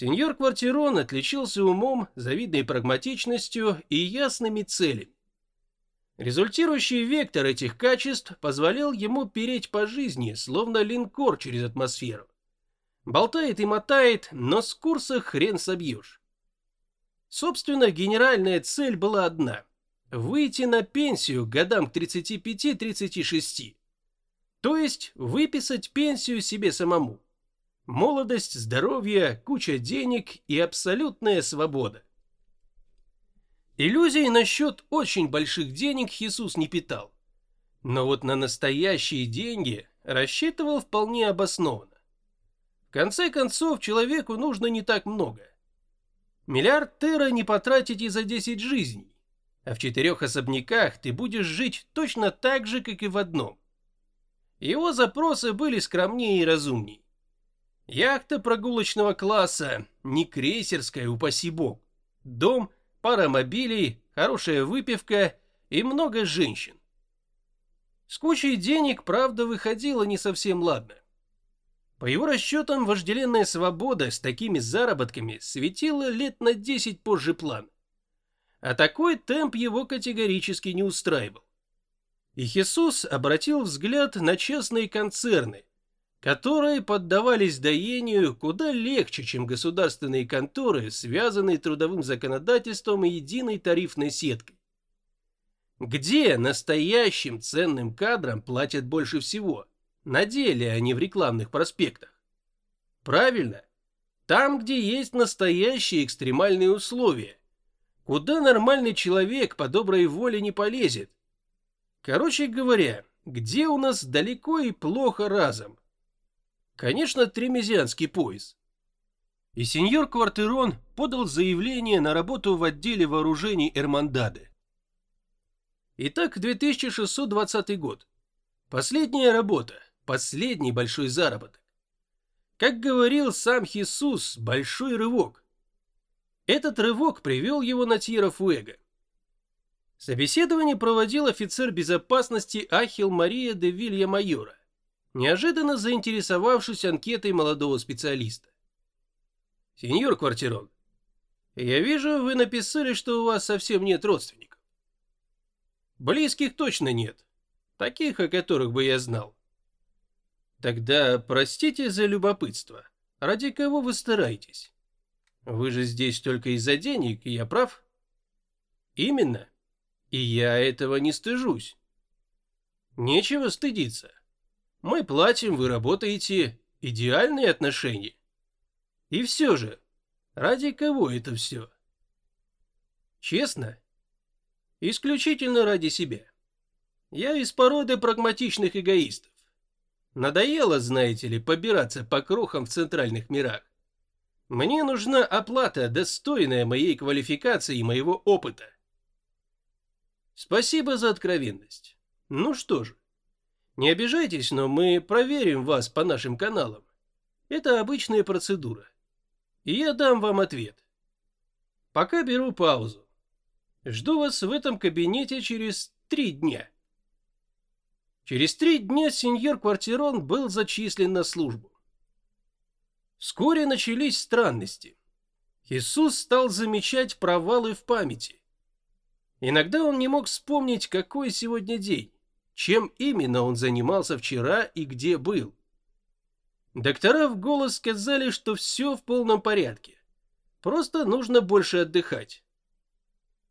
Сеньор Квартирон отличился умом, завидной прагматичностью и ясными целями. Результирующий вектор этих качеств позволял ему переть по жизни, словно линкор через атмосферу. Болтает и мотает, но с курса хрен собьешь. Собственно, генеральная цель была одна – выйти на пенсию годам к 35-36. То есть выписать пенсию себе самому. Молодость, здоровье, куча денег и абсолютная свобода. Иллюзий насчет очень больших денег Иисус не питал. Но вот на настоящие деньги рассчитывал вполне обоснованно. В конце концов, человеку нужно не так много. Миллиард тера не потратить и за 10 жизней, а в четырех особняках ты будешь жить точно так же, как и в одном. Его запросы были скромнее и разумнее. Яхта прогулочного класса, не крейсерская, упаси бог. Дом – пара мобилей, хорошая выпивка и много женщин. С кучей денег, правда, выходило не совсем ладно. По его расчетам, вожделенная свобода с такими заработками светила лет на 10 позже плана. А такой темп его категорически не устраивал. И Хисус обратил взгляд на частные концерны, которые поддавались доению куда легче, чем государственные конторы, связанные трудовым законодательством и единой тарифной сеткой. Где настоящим ценным кадрам платят больше всего? На деле, а не в рекламных проспектах. Правильно, там, где есть настоящие экстремальные условия. Куда нормальный человек по доброй воле не полезет. Короче говоря, где у нас далеко и плохо разом, Конечно, тремезианский пояс. И сеньор Квартерон подал заявление на работу в отделе вооружений Эрмандады. Итак, 2620 год. Последняя работа, последний большой заработок. Как говорил сам Хисус, большой рывок. Этот рывок привел его на Тьера Фуэго. Собеседование проводил офицер безопасности Ахил Мария де Вилья Майора неожиданно заинтересовавшись анкетой молодого специалиста. «Сеньор Квартирон, я вижу, вы написали, что у вас совсем нет родственников». «Близких точно нет, таких, о которых бы я знал». «Тогда простите за любопытство. Ради кого вы стараетесь? Вы же здесь только из-за денег, я прав?» «Именно. И я этого не стыжусь». «Нечего стыдиться. Мы платим, вы работаете. Идеальные отношения. И все же, ради кого это все? Честно? Исключительно ради себя. Я из породы прагматичных эгоистов. Надоело, знаете ли, побираться по крохам в центральных мирах. Мне нужна оплата, достойная моей квалификации и моего опыта. Спасибо за откровенность. Ну что же, не обижайтесь, но мы проверим вас по нашим каналам. Это обычная процедура. И я дам вам ответ. Пока беру паузу. Жду вас в этом кабинете через три дня. Через три дня сеньор Квартирон был зачислен на службу. Вскоре начались странности. Иисус стал замечать провалы в памяти. Иногда он не мог вспомнить, какой сегодня день чем именно он занимался вчера и где был. Доктора в голос сказали, что все в полном порядке. Просто нужно больше отдыхать.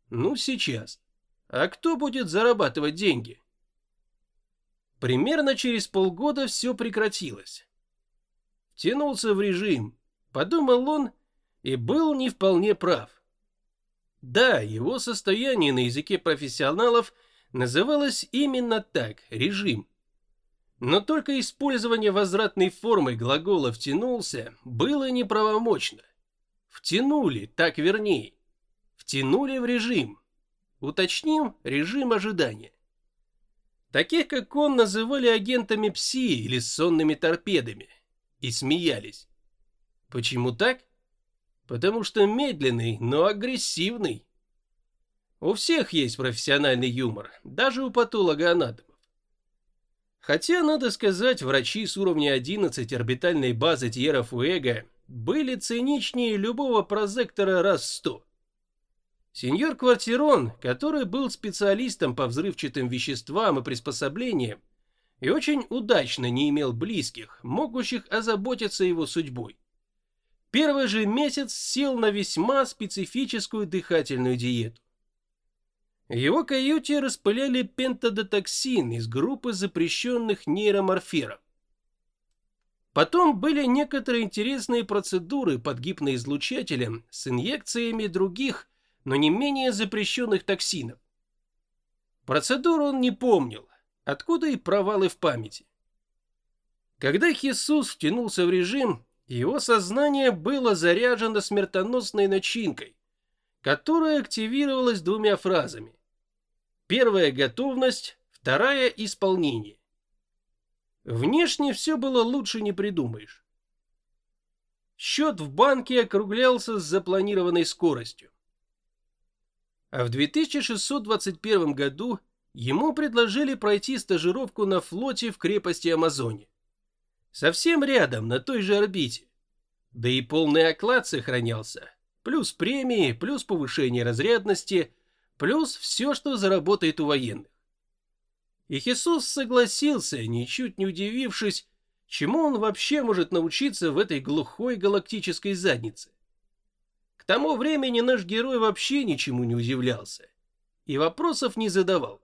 Ну, сейчас. А кто будет зарабатывать деньги? Примерно через полгода все прекратилось. Тянулся в режим, подумал он, и был не вполне прав. Да, его состояние на языке профессионалов – называлось именно так – режим. Но только использование возвратной формы глагола «втянулся» было неправомочно. Втянули, так вернее. Втянули в режим. Уточним режим ожидания. Таких, как он, называли агентами ПСИ или сонными торпедами. И смеялись. Почему так? Потому что медленный, но агрессивный. У всех есть профессиональный юмор, даже у патологоанатомов. Хотя, надо сказать, врачи с уровня 11 орбитальной базы Тьера Фуэго были циничнее любого прозектора раз сто. Сеньор Квартирон, который был специалистом по взрывчатым веществам и приспособлениям, и очень удачно не имел близких, могущих озаботиться его судьбой. Первый же месяц сел на весьма специфическую дыхательную диету. Его каюте распыляли пентадотоксин из группы запрещенных нейроморферов. Потом были некоторые интересные процедуры под гипноизлучателем с инъекциями других, но не менее запрещенных токсинов. Процедуру он не помнил, откуда и провалы в памяти. Когда Хисус втянулся в режим, его сознание было заряжено смертоносной начинкой, которая активировалась двумя фразами. Первая – готовность, вторая – исполнение. Внешне все было лучше не придумаешь. Счет в банке округлялся с запланированной скоростью. А в 2621 году ему предложили пройти стажировку на флоте в крепости Амазоне. Совсем рядом, на той же орбите. Да и полный оклад сохранялся. Плюс премии, плюс повышение разрядности, плюс все, что заработает у военных. И Хисус согласился, ничуть не удивившись, чему он вообще может научиться в этой глухой галактической заднице. К тому времени наш герой вообще ничему не удивлялся и вопросов не задавал.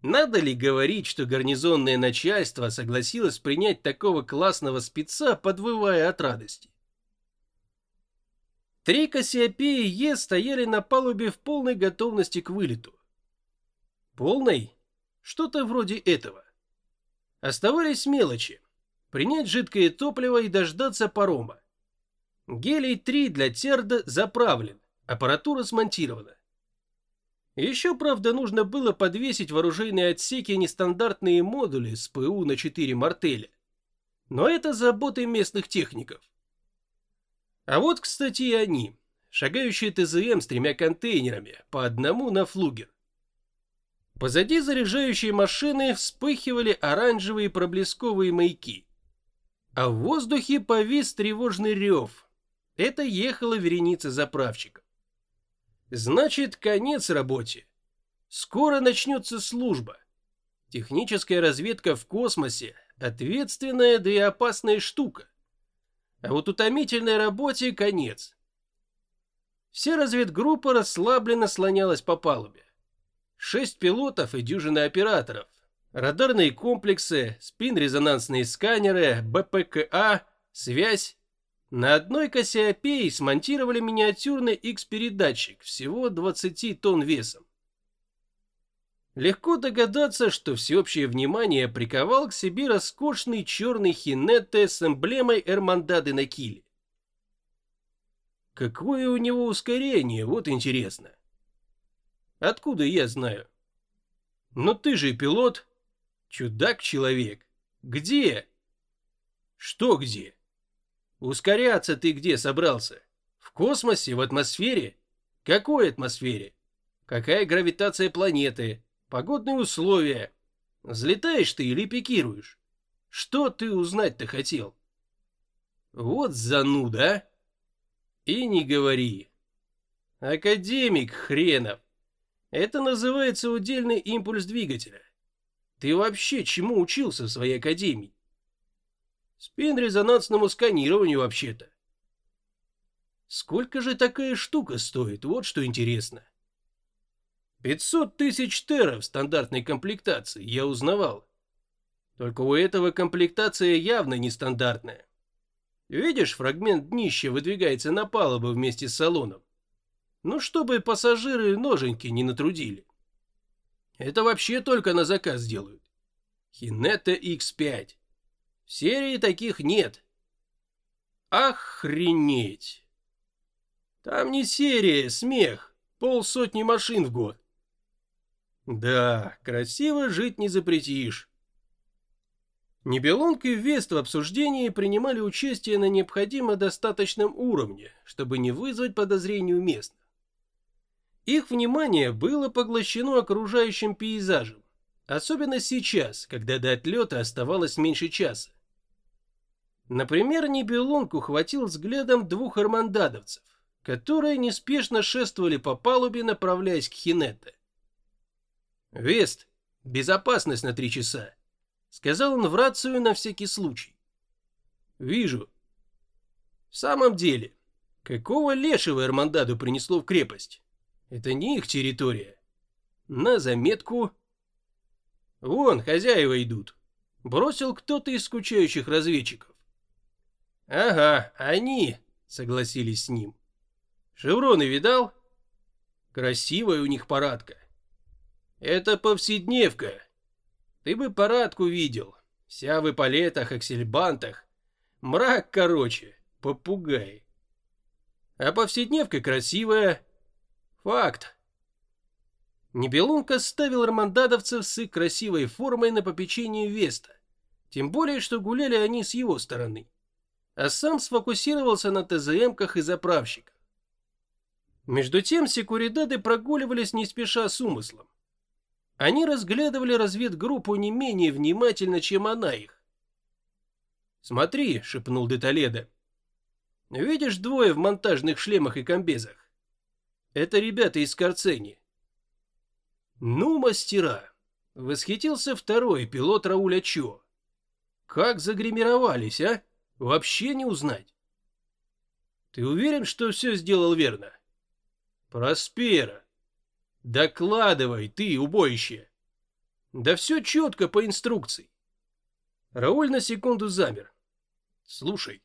Надо ли говорить, что гарнизонное начальство согласилось принять такого классного спеца, подвывая от радости? Три Кассиопеи Е стояли на палубе в полной готовности к вылету. Полной? Что-то вроде этого. Оставались мелочи. Принять жидкое топливо и дождаться парома. Гелий-3 для Терда заправлен, аппаратура смонтирована. Еще, правда, нужно было подвесить в оружейные отсеки нестандартные модули с ПУ на 4 мартеля. Но это заботы местных техников. А вот, кстати, и они. Шагающие ТЗМ с тремя контейнерами, по одному на флугер. Позади заряжающей машины вспыхивали оранжевые проблесковые маяки. А в воздухе повис тревожный рев. Это ехала вереница заправщиков. Значит, конец работе. Скоро начнется служба. Техническая разведка в космосе – ответственная да и опасная штука. А вот утомительной работе конец. Вся разведгруппа расслабленно слонялась по палубе. Шесть пилотов и дюжина операторов, радарные комплексы, спин-резонансные сканеры, БПКА, связь. На одной Кассиопее смонтировали миниатюрный X-передатчик всего 20 тонн весом. Легко догадаться, что всеобщее внимание приковал к себе роскошный черный хинетте с эмблемой Эрмандады на киле. Какое у него ускорение, вот интересно. Откуда я знаю? Но ты же пилот. Чудак-человек. Где? Что где? Ускоряться ты где собрался? В космосе, в атмосфере? Какой атмосфере? Какая гравитация планеты? Погодные условия? Взлетаешь ты или пикируешь? Что ты узнать-то хотел? Вот зануда, а? И не говори. Академик хренов. Это называется удельный импульс двигателя. Ты вообще чему учился в своей академии? Спин-резонансному сканированию вообще-то. Сколько же такая штука стоит, вот что интересно. 500 тысяч тера в стандартной комплектации, я узнавал. Только у этого комплектация явно нестандартная. Видишь, фрагмент днища выдвигается на палубу вместе с салоном. Ну, чтобы пассажиры ноженьки не натрудили. Это вообще только на заказ делают. Хинета X5. В серии таких нет. Охренеть. Там не серия, смех. Полсотни машин в год. Да, красиво жить не запретишь. Небелонг и Вест в обсуждении принимали участие на необходимо достаточном уровне, чтобы не вызвать подозрений у местных. Их внимание было поглощено окружающим пейзажем, особенно сейчас, когда до отлета оставалось меньше часа. Например, Нибелунг ухватил взглядом двух армандадовцев, которые неспешно шествовали по палубе, направляясь к Хинетте. «Вест, безопасность на три часа», — сказал он в рацию на всякий случай. «Вижу». «В самом деле, какого лешего Эрмандаду принесло в крепость? Это не их территория. На заметку...» «Вон, хозяева идут», — бросил кто-то из скучающих разведчиков. «Ага, они», — согласились с ним. «Шевроны видал? Красивая у них парадка. Это повседневка. Ты бы парадку видел. Вся в эполетах, аксельбантах. Мрак, короче, попугай. А повседневка красивая. Факт. Небелунка ставил армандадовцев с их красивой формой на попечение Веста. Тем более, что гуляли они с его стороны а сам сфокусировался на ТЗМках и заправщиках. Между тем секуридады прогуливались не спеша с умыслом. Они разглядывали разведгруппу не менее внимательно, чем она их. «Смотри», — шепнул Деталеда. «Видишь двое в монтажных шлемах и комбезах? Это ребята из Карцени». «Ну, мастера!» — восхитился второй пилот Рауля Чо. «Как загримировались, а?» Вообще не узнать. Ты уверен, что все сделал верно? Проспера. Докладывай, ты, убоище. Да все четко по инструкции. Рауль на секунду замер. Слушай,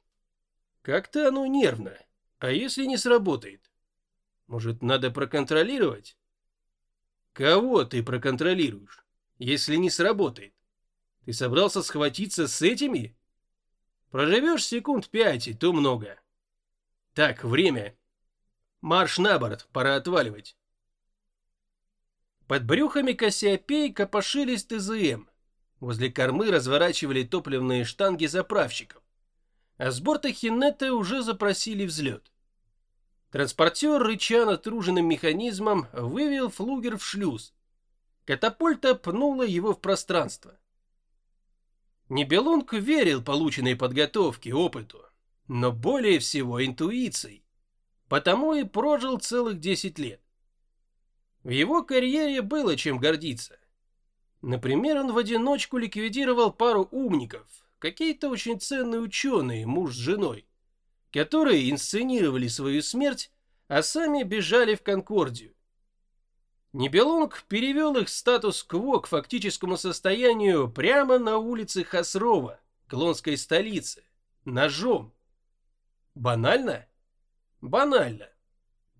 как-то оно нервно. А если не сработает? Может, надо проконтролировать? Кого ты проконтролируешь, если не сработает? Ты собрался схватиться с этими? Проживешь секунд пять, и то много. Так, время. Марш на борт, пора отваливать. Под брюхами Кассиопей копошились ТЗМ. Возле кормы разворачивали топливные штанги заправщиков. А с борта Хинетта уже запросили взлет. Транспортер, рыча натруженным механизмом, вывел флугер в шлюз. Катапульта пнула его в пространство. Небелунг верил полученной подготовке, опыту, но более всего интуицией. Потому и прожил целых 10 лет. В его карьере было чем гордиться. Например, он в одиночку ликвидировал пару умников, какие-то очень ценные ученые, муж с женой, которые инсценировали свою смерть, а сами бежали в Конкордию. Нибелунг перевел их статус-кво к фактическому состоянию прямо на улице Хасрова, клонской столицы, ножом. Банально? Банально.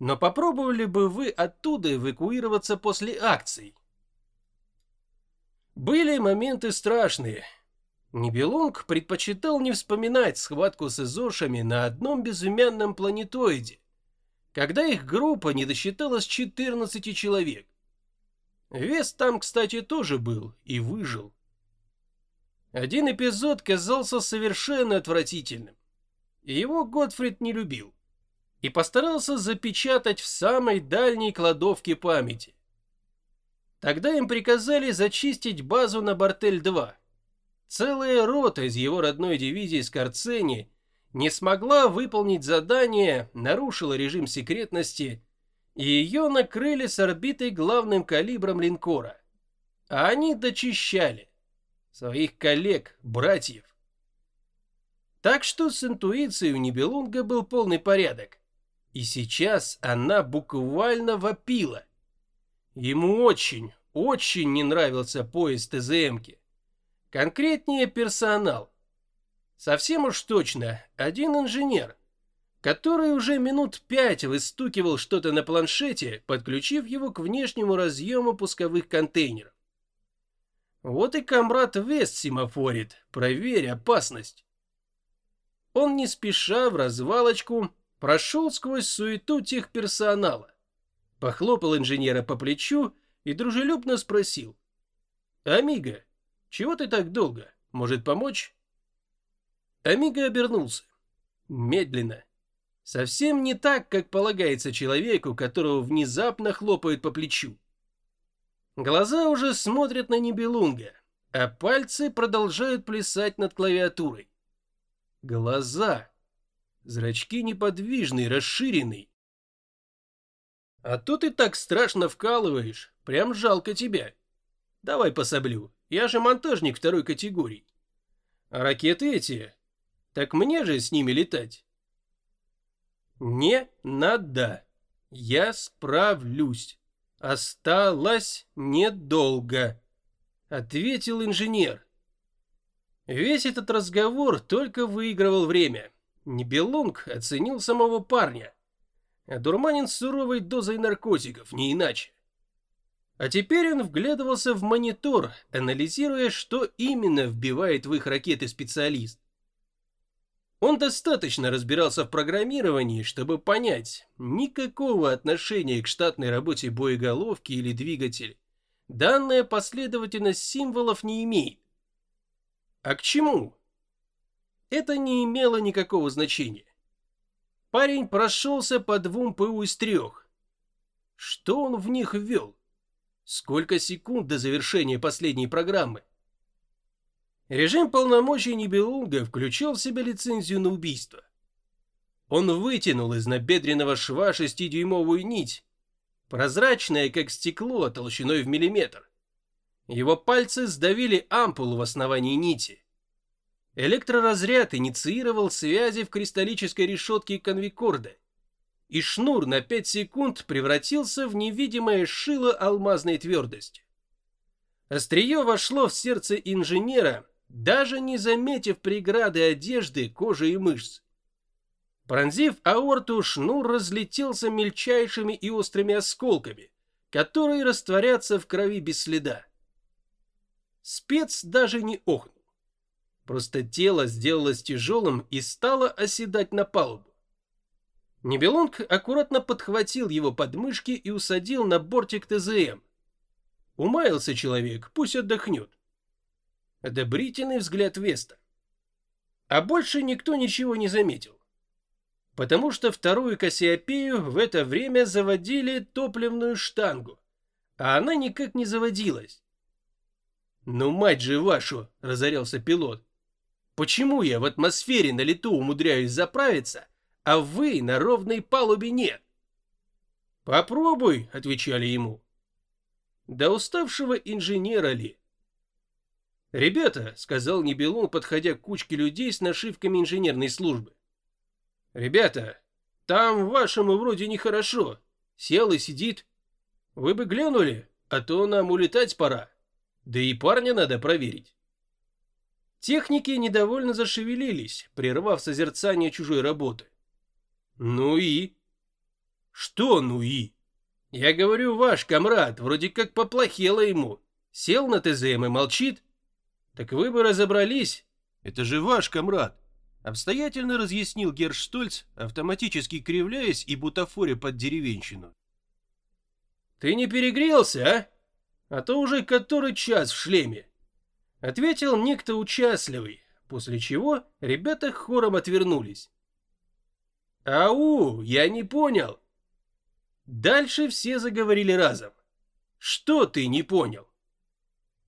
Но попробовали бы вы оттуда эвакуироваться после акций? Были моменты страшные. Нибелунг предпочитал не вспоминать схватку с изошами на одном безымянном планетоиде, когда их группа не досчиталась 14 человек. Вес там, кстати, тоже был и выжил. Один эпизод казался совершенно отвратительным. Его Готфрид не любил и постарался запечатать в самой дальней кладовке памяти. Тогда им приказали зачистить базу на Бартель-2. Целая рота из его родной дивизии Скорцени не смогла выполнить задание, нарушила режим секретности, и ее накрыли с орбитой главным калибром линкора. А они дочищали своих коллег, братьев. Так что с интуицией у Нибелунга был полный порядок. И сейчас она буквально вопила. Ему очень, очень не нравился поезд ТЗМки. Конкретнее персонал. Совсем уж точно, один инженер, который уже минут пять выстукивал что-то на планшете, подключив его к внешнему разъему пусковых контейнеров. Вот и комрад Вест семафорит, проверь опасность. Он не спеша в развалочку прошел сквозь суету техперсонала, похлопал инженера по плечу и дружелюбно спросил. «Амиго, чего ты так долго? Может помочь?» Амиго обернулся. Медленно, Совсем не так, как полагается человеку, которого внезапно хлопают по плечу. Глаза уже смотрят на Нибелунга, а пальцы продолжают плясать над клавиатурой. Глаза. Зрачки неподвижные, расширенные. А то ты так страшно вкалываешь, прям жалко тебя. Давай пособлю, я же монтажник второй категории. А ракеты эти, так мне же с ними летать. Не надо, я справлюсь. Осталось недолго, ответил инженер. Весь этот разговор только выигрывал время. Небелунг оценил самого парня. Одурманен суровой дозой наркотиков, не иначе. А теперь он вглядывался в монитор, анализируя, что именно вбивает в их ракеты специалист. Он достаточно разбирался в программировании, чтобы понять, никакого отношения к штатной работе боеголовки или двигателя данная последовательность символов не имеет. А к чему? Это не имело никакого значения. Парень прошелся по двум ПУ из трех. Что он в них ввел? Сколько секунд до завершения последней программы? Режим полномочий Нибелунга включил в себя лицензию на убийство. Он вытянул из набедренного шва шестидюймовую нить, прозрачная, как стекло, толщиной в миллиметр. Его пальцы сдавили ампулу в основании нити. Электроразряд инициировал связи в кристаллической решетке конвикорда, и шнур на 5 секунд превратился в невидимое шило алмазной твердости. Острие вошло в сердце инженера, даже не заметив преграды одежды, кожи и мышц. Пронзив аорту, шнур разлетелся мельчайшими и острыми осколками, которые растворятся в крови без следа. Спец даже не охнул. Просто тело сделалось тяжелым и стало оседать на палубу. Небелунг аккуратно подхватил его подмышки и усадил на бортик ТЗМ. Умаялся человек, пусть отдохнет. Одобрительный взгляд Веста. А больше никто ничего не заметил. Потому что вторую Кассиопею в это время заводили топливную штангу, а она никак не заводилась. «Ну, мать же вашу!» — разорялся пилот. «Почему я в атмосфере на лету умудряюсь заправиться, а вы на ровной палубе нет?» «Попробуй», — отвечали ему. Да уставшего инженера ли? «Ребята», — сказал Нибелун, подходя к кучке людей с нашивками инженерной службы. «Ребята, там вашему вроде нехорошо. Сел и сидит. Вы бы глянули, а то нам улетать пора». Да и парня надо проверить. Техники недовольно зашевелились, прервав созерцание чужой работы. Ну и? Что ну и? Я говорю, ваш комрад вроде как поплохело ему. Сел на ТЗМ и молчит. Так вы бы разобрались. Это же ваш комрад. Обстоятельно разъяснил Герштольц, автоматически кривляясь и бутафоря под деревенщину. Ты не перегрелся, а? а то уже который час в шлеме. Ответил некто участливый, после чего ребята хором отвернулись. «Ау, я не понял!» Дальше все заговорили разом. «Что ты не понял?»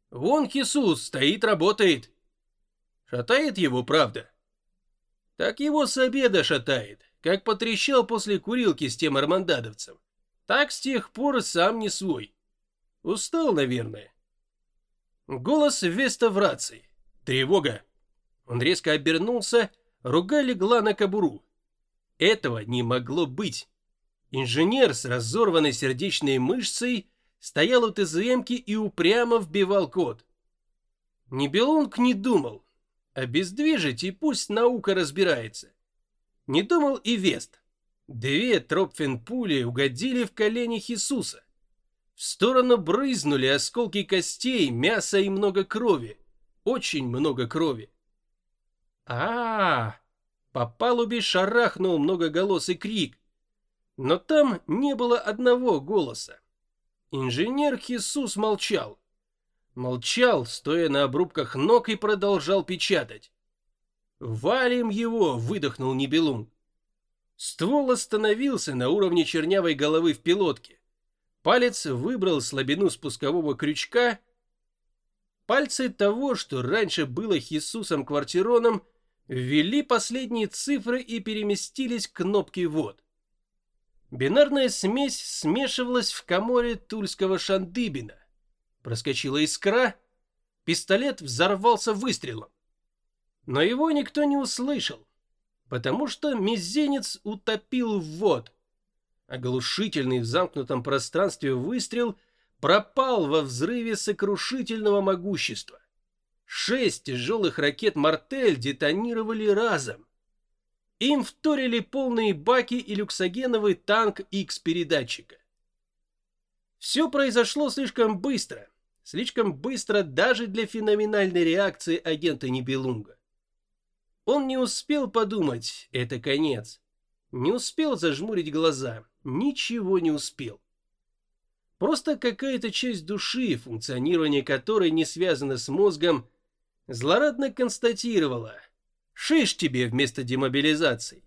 «Вон Хисус стоит, работает». Шатает его, правда? Так его с обеда шатает, как потрещал после курилки с тем армандадовцем. Так с тех пор сам не свой. Устал, наверное. Голос Веста в рации. Тревога. Он резко обернулся, рука легла на кобуру. Этого не могло быть. Инженер с разорванной сердечной мышцей стоял у ТЗМки и упрямо вбивал код. Нибелунг не думал. Обездвижить и пусть наука разбирается. Не думал и Вест. Две тропфен-пули угодили в колени Хисуса. В сторону брызнули осколки костей, мяса и много крови. Очень много крови. а а, -а По палубе шарахнул многоголосый крик. Но там не было одного голоса. Инженер Хисус молчал. Молчал, стоя на обрубках ног и продолжал печатать. «Валим его!» — выдохнул Нибелун. Ствол остановился на уровне чернявой головы в пилотке. Палец выбрал слабину спускового крючка. Пальцы того, что раньше было Хисусом Квартироном, ввели последние цифры и переместились к кнопке «Ввод». Бинарная смесь смешивалась в коморе тульского шандыбина. Проскочила искра, пистолет взорвался выстрелом. Но его никто не услышал, потому что мизинец утопил ввод. Оглушительный в замкнутом пространстве выстрел пропал во взрыве сокрушительного могущества. Шесть тяжелых ракет «Мартель» детонировали разом. Им вторили полные баки и люксогеновый танк X-передатчика. Все произошло слишком быстро, слишком быстро даже для феноменальной реакции агента Нибелунга. Он не успел подумать, это конец. Не успел зажмурить глаза, ничего не успел. Просто какая-то часть души, функционирование которой не связано с мозгом, злорадно констатировала «Шиш тебе вместо демобилизации».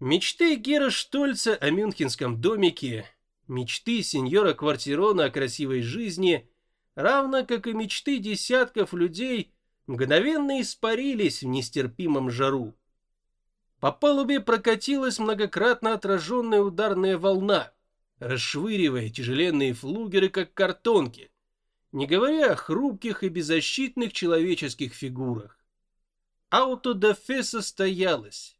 Мечты Гера Штольца о мюнхенском домике, мечты сеньора Квартирона о красивой жизни, равно как и мечты десятков людей, мгновенно испарились в нестерпимом жару. По палубе прокатилась многократно отраженная ударная волна, расшвыривая тяжеленные флугеры, как картонки, не говоря о хрупких и беззащитных человеческих фигурах. Аутодафе состоялось.